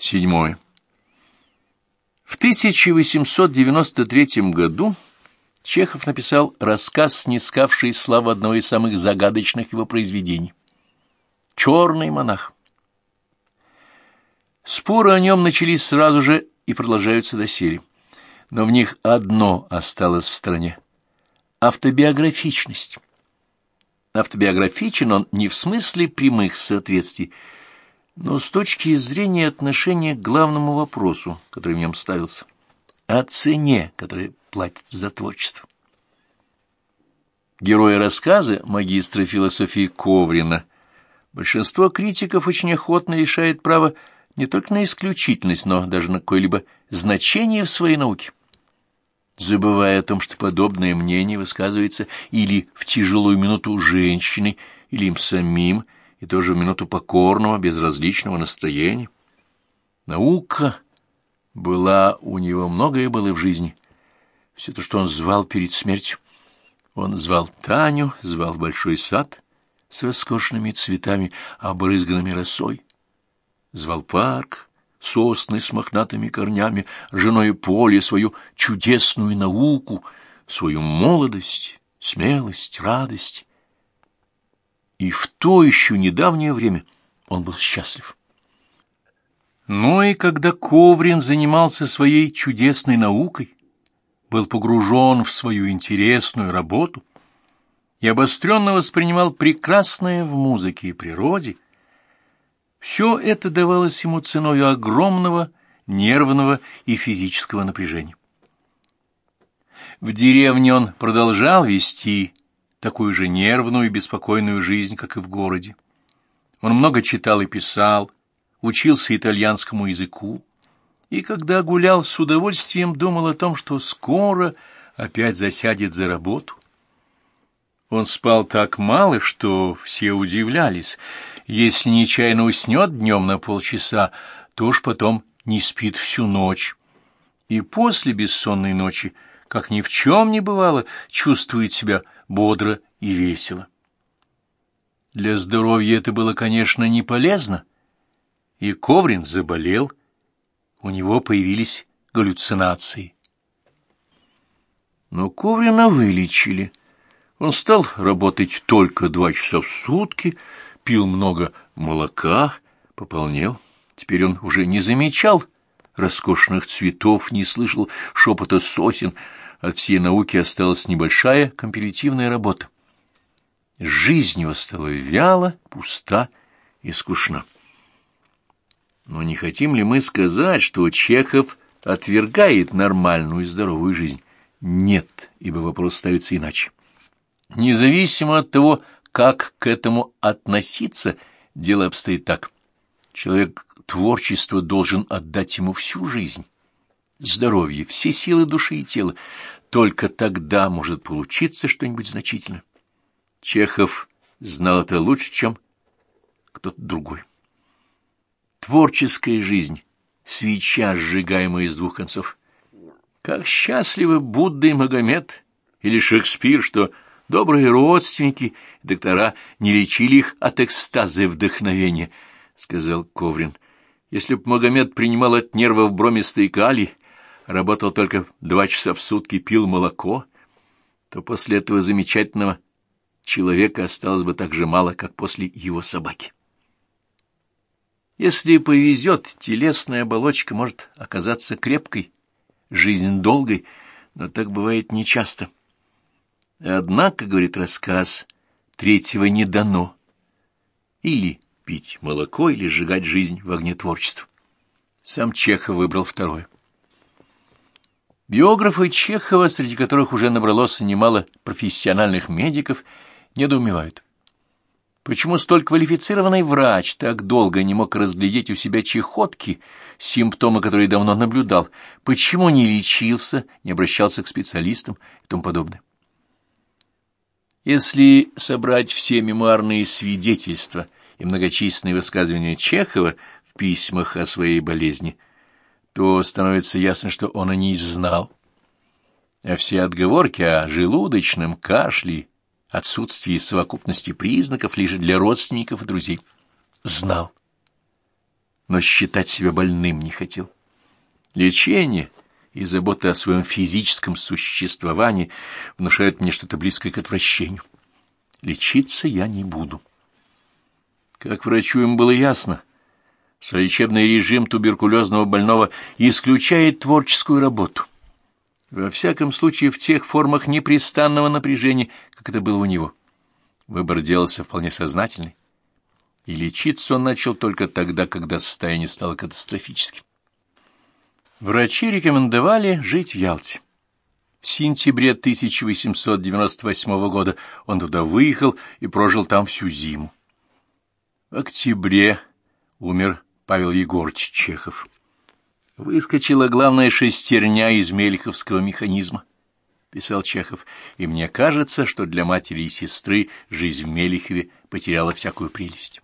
Седьмое. В 1893 году Чехов написал рассказ, снискавший славу одного из самых загадочных его произведений «Черный монах». Споры о нем начались сразу же и продолжаются до серии. Но в них одно осталось в стране — автобиографичность. Автобиографичен он не в смысле прямых соответствий, но с точки зрения отношения к главному вопросу, который в нем ставился, о цене, которая платит за творчество. Герои рассказа магистра философии Коврина большинство критиков очень охотно решает право не только на исключительность, но даже на какое-либо значение в своей науке, забывая о том, что подобное мнение высказывается или в тяжелую минуту женщины, или им самим, и тоже в минуту покорного, безразличного настроения. Наука была у него, многое было в жизни. Все то, что он звал перед смертью. Он звал Таню, звал большой сад с роскошными цветами, обрызганными росой. Звал парк, сосны с мохнатыми корнями, ржаное поле, свою чудесную науку, свою молодость, смелость, радость. И в то еще недавнее время он был счастлив. Но и когда Коврин занимался своей чудесной наукой, был погружен в свою интересную работу и обостренно воспринимал прекрасное в музыке и природе, все это давалось ему ценой огромного нервного и физического напряжения. В деревне он продолжал вести такую же нервную и беспокойную жизнь, как и в городе. Он много читал и писал, учился итальянскому языку, и когда гулял с удовольствием, думал о том, что скоро опять засядет за работу. Он спал так мало, что все удивлялись. Если нечаянно уснет днем на полчаса, то уж потом не спит всю ночь. И после бессонной ночи, как ни в чем не бывало, чувствует себя бодро и весело. Для здоровья это было, конечно, не полезно. И Коврин заболел, у него появились галлюцинации. Но Коврина вылечили. Он стал работать только два часа в сутки, пил много молока, пополнел. Теперь он уже не замечал роскошных цветов, не слышал шепота сосен, от всей науки осталась небольшая компилятивная работа. Жизнь его стала вяла, пуста и скучна. Но не хотим ли мы сказать, что Чехов отвергает нормальную и здоровую жизнь? Нет, ибо вопрос ставится иначе. Независимо от того, как к этому относиться, дело обстоит так. Человек творчество должен отдать ему всю жизнь здоровье, все силы души и тела. Только тогда может получиться что-нибудь значительное. Чехов знал это лучше, чем кто-то другой. Творческая жизнь, свеча, сжигаемая из двух концов. Как счастливы Будда и Магомед или Шекспир, что добрые родственники, доктора не лечили их от экстаза и вдохновения, — сказал Коврин. Если б Магомед принимал от нервов бромистый калий, работал только два часа в сутки, пил молоко, то после этого замечательного человека осталось бы так же мало, как после его собаки. Если повезет, телесная оболочка может оказаться крепкой, жизнь долгой, но так бывает нечасто. Однако, говорит рассказ, третьего не дано. Или пить молоко, или сжигать жизнь в огне творчества. Сам Чехов выбрал второе. Биографы Чехова, среди которых уже набралось немало профессиональных медиков, недоумевают. Почему столь квалифицированный врач так долго не мог разглядеть у себя чехотки, симптомы, которые давно наблюдал? Почему не лечился, не обращался к специалистам и тому подобное? Если собрать все мемуарные свидетельства и многочисленные высказывания Чехова в письмах о своей болезни – то становится ясно, что он о ней знал. А все отговорки о желудочном кашле, отсутствии совокупности признаков лишь для родственников и друзей. Знал. но считать себя больным не хотел. Лечение и забота о своем физическом существовании внушают мне что-то близкое к отвращению. Лечиться я не буду. Как врачу им было ясно, что лечебный режим туберкулезного больного исключает творческую работу. Во всяком случае, в тех формах непрестанного напряжения, как это было у него. Выбор делался вполне сознательный, и лечиться он начал только тогда, когда состояние стало катастрофическим. Врачи рекомендовали жить в Ялте. В сентябре 1898 года он туда выехал и прожил там всю зиму. В октябре умер Павел Егорович Чехов. Выскочила главная шестерня из мельховского механизма, писал Чехов, и мне кажется, что для матери и сестры жизнь в Мелихове потеряла всякую прелесть.